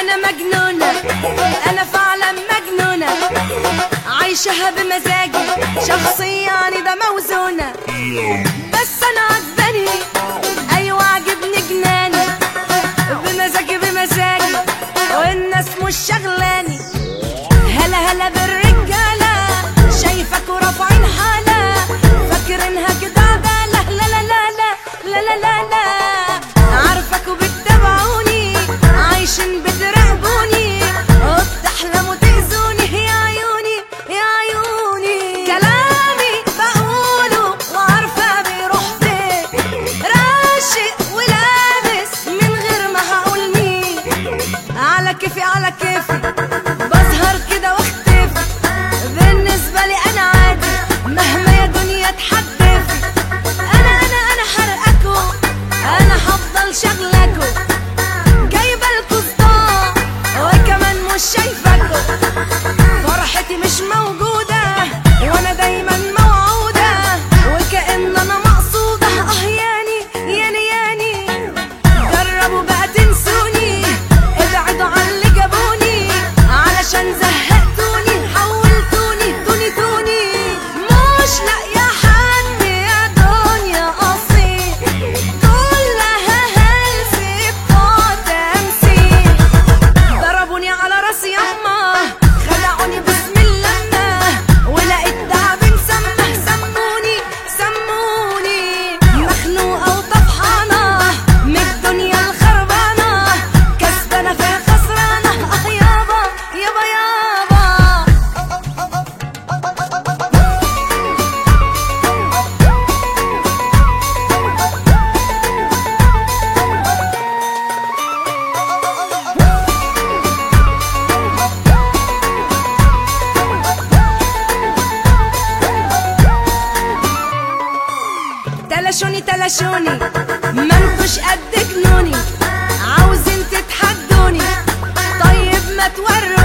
أنا مجنونة. أنا فعلا مجنونة. عايشها بمزاجي. شخصياني ده موزونة بظهر كده واختفي. بالنسبة لي أنا عادي. مهما يا دنيا أنا أنا أنا أنا وكمان مش فرحتي مش موجودة. وأنا دايما بلاشوني منكش قد جنوني عاوزين تتحدوني. طيب ما توروني.